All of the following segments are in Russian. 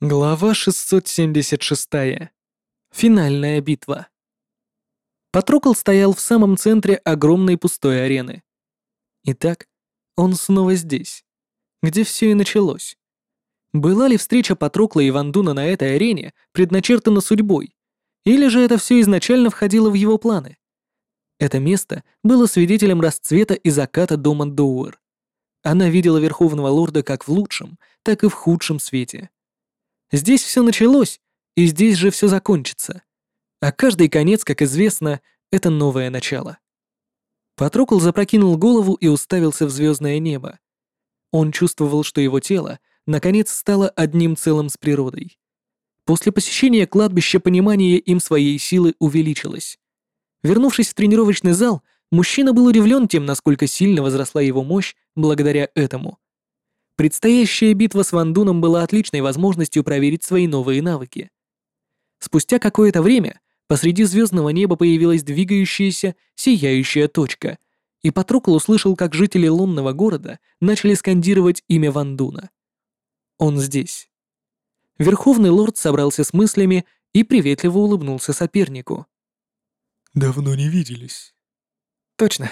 Глава 676. Финальная битва. Патрукл стоял в самом центре огромной пустой арены. Итак, он снова здесь, где все и началось. Была ли встреча Патрукла и Вандуна на этой арене предначертана судьбой, или же это все изначально входило в его планы? Это место было свидетелем расцвета и заката дома Доуэр. Она видела Верховного Лорда как в лучшем, так и в худшем свете. Здесь все началось, и здесь же все закончится. А каждый конец, как известно, это новое начало. Патрокл запрокинул голову и уставился в звездное небо. Он чувствовал, что его тело, наконец, стало одним целым с природой. После посещения кладбища понимание им своей силы увеличилось. Вернувшись в тренировочный зал, мужчина был удивлен тем, насколько сильно возросла его мощь благодаря этому. Предстоящая битва с Вандуном была отличной возможностью проверить свои новые навыки. Спустя какое-то время посреди звездного неба появилась двигающаяся, сияющая точка, и Патрокл услышал, как жители лунного города начали скандировать имя Вандуна. Он здесь. Верховный лорд собрался с мыслями и приветливо улыбнулся сопернику. «Давно не виделись». «Точно.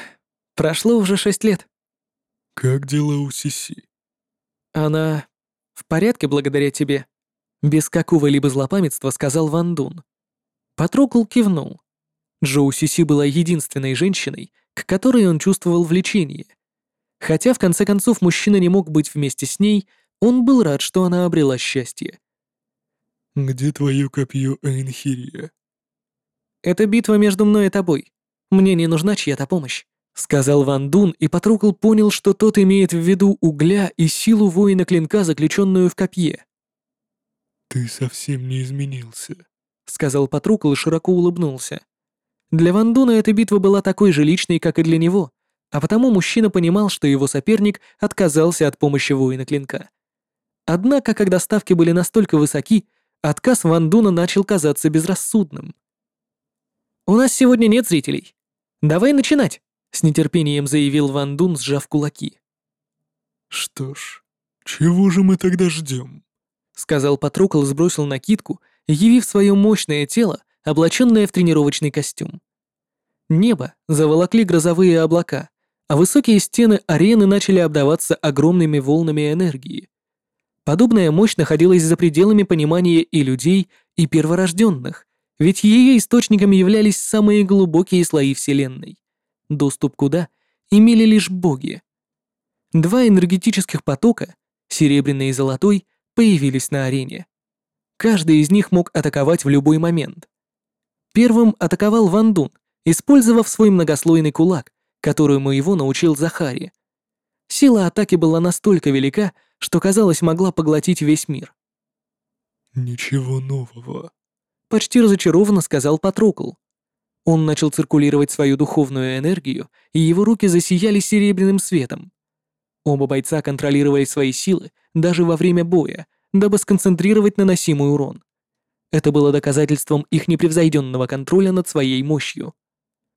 Прошло уже шесть лет». «Как дела у Сиси?» «Она в порядке благодаря тебе?» Без какого-либо злопамятства сказал Ван Дун. Патрокл кивнул. Джоу Сиси была единственной женщиной, к которой он чувствовал влечение. Хотя, в конце концов, мужчина не мог быть вместе с ней, он был рад, что она обрела счастье. «Где твое копье Эйнхирия?» «Это битва между мной и тобой. Мне не нужна чья-то помощь. Сказал Ван Дун, и Патрукл понял, что тот имеет в виду угля и силу воина клинка, заключенную в копье. «Ты совсем не изменился», — сказал Патрукл и широко улыбнулся. Для Ван Дуна эта битва была такой же личной, как и для него, а потому мужчина понимал, что его соперник отказался от помощи воина клинка. Однако, когда ставки были настолько высоки, отказ Ван Дуна начал казаться безрассудным. «У нас сегодня нет зрителей. Давай начинать!» С нетерпением заявил Ван Дун, сжав кулаки. «Что ж, чего же мы тогда ждем?» Сказал Патрукл сбросил накидку, явив свое мощное тело, облаченное в тренировочный костюм. Небо заволокли грозовые облака, а высокие стены арены начали обдаваться огромными волнами энергии. Подобная мощь находилась за пределами понимания и людей, и перворожденных, ведь ее источниками являлись самые глубокие слои Вселенной доступ куда имели лишь боги. Два энергетических потока, серебряный и золотой, появились на арене. Каждый из них мог атаковать в любой момент. Первым атаковал Ван Дун, использовав свой многослойный кулак, которому его научил Захари. Сила атаки была настолько велика, что, казалось, могла поглотить весь мир. «Ничего нового», — почти разочарованно сказал Патрокл. Он начал циркулировать свою духовную энергию, и его руки засияли серебряным светом. Оба бойца контролировали свои силы даже во время боя, дабы сконцентрировать наносимый урон. Это было доказательством их непревзойденного контроля над своей мощью.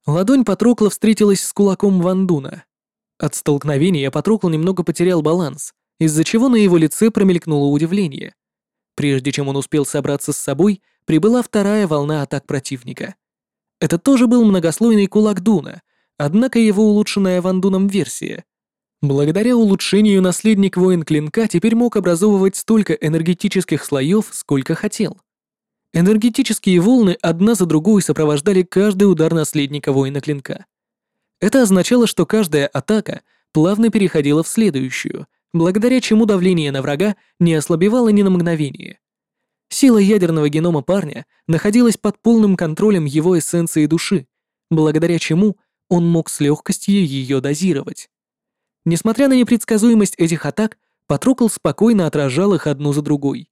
Ладонь Патрокла встретилась с кулаком Вандуна. От столкновения Патрокл немного потерял баланс, из-за чего на его лице промелькнуло удивление. Прежде чем он успел собраться с собой, прибыла вторая волна атак противника — это тоже был многослойный кулак Дуна, однако его улучшенная Вандуном версия. Благодаря улучшению наследник воин клинка теперь мог образовывать столько энергетических слоев, сколько хотел. Энергетические волны одна за другой сопровождали каждый удар наследника воина клинка. Это означало, что каждая атака плавно переходила в следующую, благодаря чему давление на врага не ослабевало ни на мгновение. Сила ядерного генома парня находилась под полным контролем его эссенции души, благодаря чему он мог с легкостью ее дозировать. Несмотря на непредсказуемость этих атак, Патрокл спокойно отражал их одну за другой.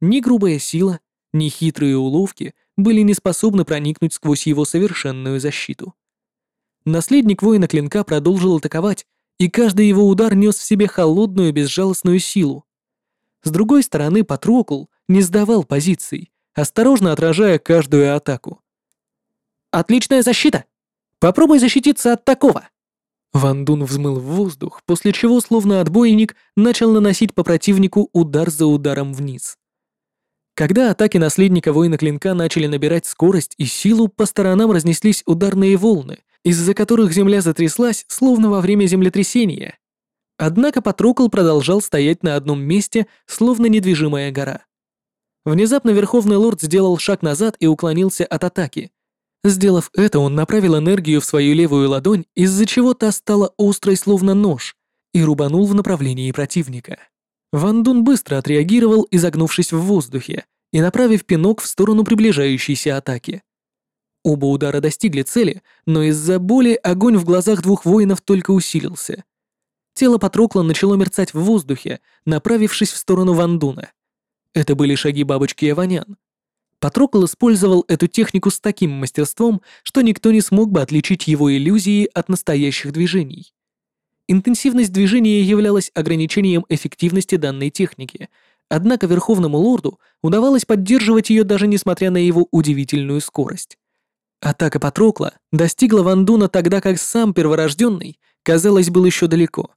Ни грубая сила, ни хитрые уловки были не способны проникнуть сквозь его совершенную защиту. Наследник воина клинка продолжил атаковать, и каждый его удар нес в себе холодную безжалостную силу. С другой стороны, Патрокл не сдавал позиций, осторожно отражая каждую атаку. «Отличная защита! Попробуй защититься от такого!» Ван Дун взмыл в воздух, после чего, словно отбойник, начал наносить по противнику удар за ударом вниз. Когда атаки наследника воина клинка начали набирать скорость и силу, по сторонам разнеслись ударные волны, из-за которых земля затряслась, словно во время землетрясения. Однако Патрокл продолжал стоять на одном месте, словно недвижимая гора. Внезапно Верховный Лорд сделал шаг назад и уклонился от атаки. Сделав это, он направил энергию в свою левую ладонь, из-за чего та стала острой, словно нож, и рубанул в направлении противника. Ван Дун быстро отреагировал, изогнувшись в воздухе и направив пинок в сторону приближающейся атаки. Оба удара достигли цели, но из-за боли огонь в глазах двух воинов только усилился. Тело Патрокла начало мерцать в воздухе, направившись в сторону Вандуна. Это были шаги бабочки Эванян. Патрокл использовал эту технику с таким мастерством, что никто не смог бы отличить его иллюзии от настоящих движений. Интенсивность движения являлась ограничением эффективности данной техники, однако Верховному Лорду удавалось поддерживать ее даже несмотря на его удивительную скорость. Атака Патрокла достигла Вандуна тогда, как сам перворожденный, казалось, был еще далеко.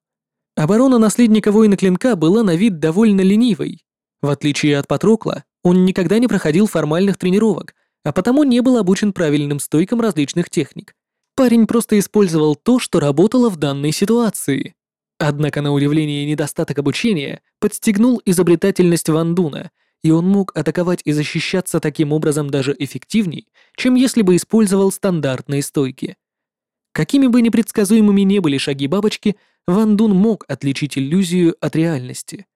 Оборона наследника воина клинка была на вид довольно ленивой. В отличие от Патрокла, он никогда не проходил формальных тренировок, а потому не был обучен правильным стойкам различных техник. Парень просто использовал то, что работало в данной ситуации. Однако, на удивление, недостаток обучения подстегнул изобретательность Вандуна — и он мог атаковать и защищаться таким образом даже эффективней, чем если бы использовал стандартные стойки. Какими бы непредсказуемыми не были шаги бабочки, Ван Дун мог отличить иллюзию от реальности.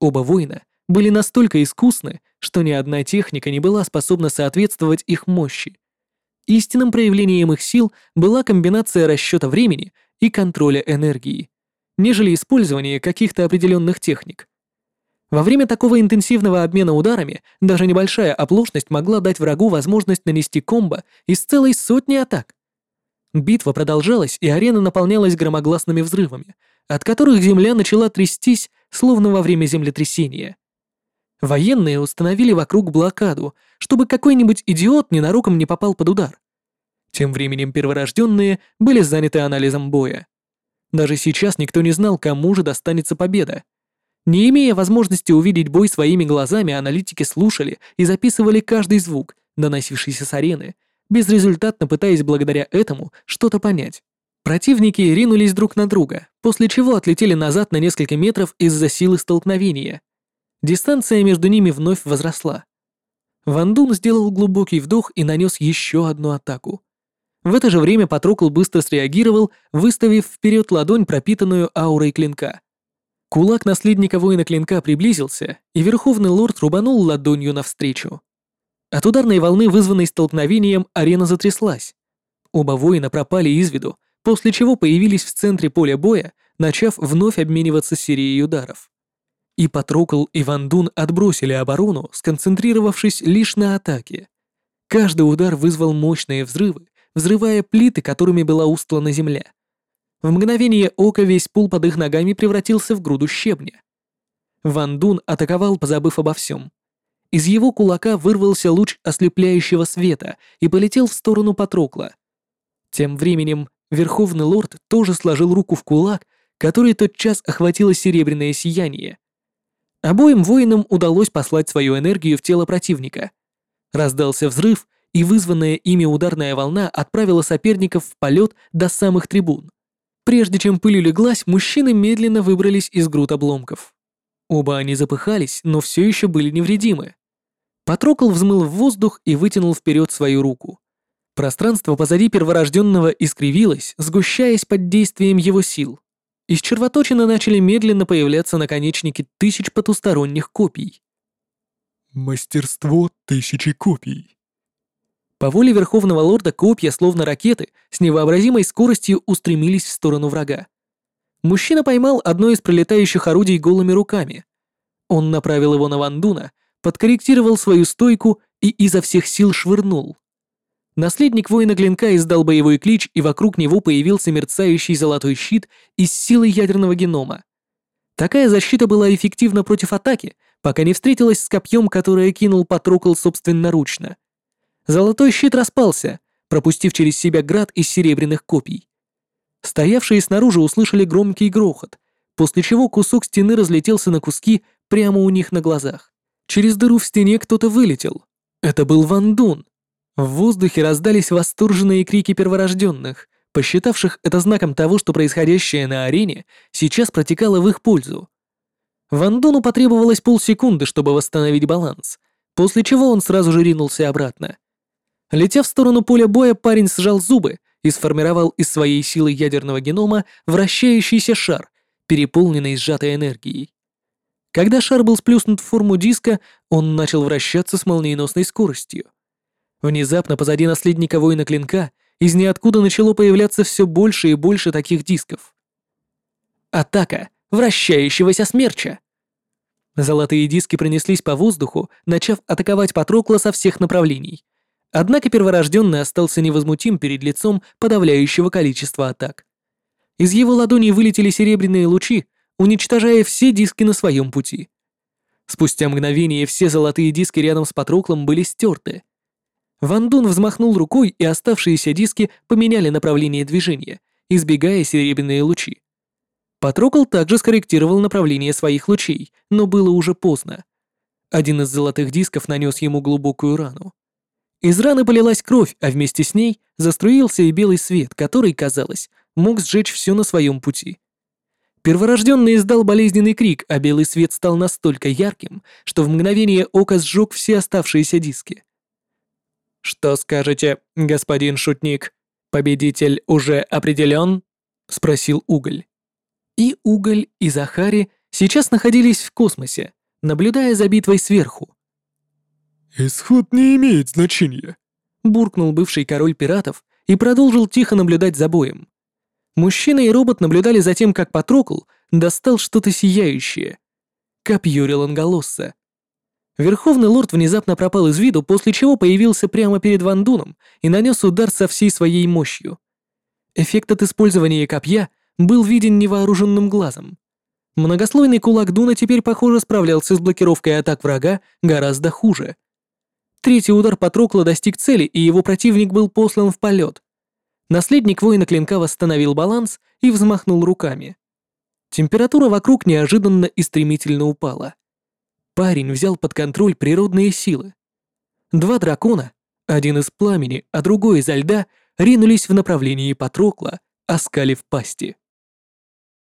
Оба воина были настолько искусны, что ни одна техника не была способна соответствовать их мощи. Истинным проявлением их сил была комбинация расчета времени и контроля энергии, нежели использование каких-то определенных техник. Во время такого интенсивного обмена ударами даже небольшая оплошность могла дать врагу возможность нанести комбо из целой сотни атак. Битва продолжалась, и арена наполнялась громогласными взрывами, от которых земля начала трястись, словно во время землетрясения. Военные установили вокруг блокаду, чтобы какой-нибудь идиот ненароком не попал под удар. Тем временем перворожденные были заняты анализом боя. Даже сейчас никто не знал, кому же достанется победа. Не имея возможности увидеть бой своими глазами, аналитики слушали и записывали каждый звук, доносившийся с арены, безрезультатно пытаясь благодаря этому что-то понять. Противники ринулись друг на друга, после чего отлетели назад на несколько метров из-за силы столкновения. Дистанция между ними вновь возросла. Ван Дун сделал глубокий вдох и нанес еще одну атаку. В это же время Патрокл быстро среагировал, выставив вперед ладонь, пропитанную аурой клинка. Кулак наследника воина клинка приблизился, и Верховный Лорд рубанул ладонью навстречу. От ударной волны, вызванной столкновением, арена затряслась. Оба воина пропали из виду, после чего появились в центре поля боя, начав вновь обмениваться серией ударов. И Патрокл и Ван Дун отбросили оборону, сконцентрировавшись лишь на атаке. Каждый удар вызвал мощные взрывы, взрывая плиты, которыми была устлана земля. В мгновение ока весь пул под их ногами превратился в груду щебня. Ван Дун атаковал, позабыв обо всем. Из его кулака вырвался луч ослепляющего света и полетел в сторону Патрокла. Тем временем Верховный Лорд тоже сложил руку в кулак, который тотчас охватило серебряное сияние. Обоим воинам удалось послать свою энергию в тело противника. Раздался взрыв, и вызванная ими ударная волна отправила соперников в полет до самых трибун. Прежде чем пыль улеглась, мужчины медленно выбрались из груд обломков. Оба они запыхались, но все еще были невредимы. Патрокол взмыл в воздух и вытянул вперед свою руку. Пространство позади перворожденного искривилось, сгущаясь под действием его сил. Из червоточины начали медленно появляться наконечники тысяч потусторонних копий. Мастерство тысячи копий. По воле Верховного Лорда копья, словно ракеты, с невообразимой скоростью устремились в сторону врага. Мужчина поймал одно из пролетающих орудий голыми руками. Он направил его на Вандуна, подкорректировал свою стойку и изо всех сил швырнул. Наследник воина клинка издал боевой клич, и вокруг него появился мерцающий золотой щит из силы ядерного генома. Такая защита была эффективна против атаки, пока не встретилась с копьем, которое кинул Патрокл собственноручно. Золотой щит распался, пропустив через себя град из серебряных копий. Стоявшие снаружи услышали громкий грохот, после чего кусок стены разлетелся на куски прямо у них на глазах. Через дыру в стене кто-то вылетел. Это был Ван Дун. В воздухе раздались восторженные крики перворожденных, посчитавших это знаком того, что происходящее на арене сейчас протекало в их пользу. Ван Дуну потребовалось полсекунды, чтобы восстановить баланс, после чего он сразу же ринулся обратно. Летя в сторону поля боя, парень сжал зубы и сформировал из своей силы ядерного генома вращающийся шар, переполненный сжатой энергией. Когда шар был сплюснут в форму диска, он начал вращаться с молниеносной скоростью. Внезапно позади наследника воина клинка из ниоткуда начало появляться все больше и больше таких дисков. Атака вращающегося смерча! Золотые диски пронеслись по воздуху, начав атаковать Патрокла со всех направлений. Однако перворожденный остался невозмутим перед лицом подавляющего количества атак. Из его ладоней вылетели серебряные лучи, уничтожая все диски на своем пути. Спустя мгновение все золотые диски рядом с Патроклом были стерты. Ван Дун взмахнул рукой, и оставшиеся диски поменяли направление движения, избегая серебряные лучи. Патрокл также скорректировал направление своих лучей, но было уже поздно. Один из золотых дисков нанес ему глубокую рану. Из раны полилась кровь, а вместе с ней заструился и белый свет, который, казалось, мог сжечь все на своем пути. Перворожденный издал болезненный крик, а белый свет стал настолько ярким, что в мгновение ока сжег все оставшиеся диски. «Что скажете, господин шутник? Победитель уже определен?» — спросил Уголь. И Уголь, и Захари сейчас находились в космосе, наблюдая за битвой сверху. «Исход не имеет значения», — буркнул бывший король пиратов и продолжил тихо наблюдать за боем. Мужчина и робот наблюдали за тем, как Патрокл достал что-то сияющее. Копье Реланголосса. Верховный лорд внезапно пропал из виду, после чего появился прямо перед Вандуном и нанес удар со всей своей мощью. Эффект от использования копья был виден невооруженным глазом. Многослойный кулак Дуна теперь, похоже, справлялся с блокировкой атак врага гораздо хуже. Третий удар Патрокла достиг цели, и его противник был послан в полет. Наследник воина клинка восстановил баланс и взмахнул руками. Температура вокруг неожиданно и стремительно упала. Парень взял под контроль природные силы. Два дракона, один из пламени, а другой изо льда, ринулись в направлении Патрокла, оскалив пасти.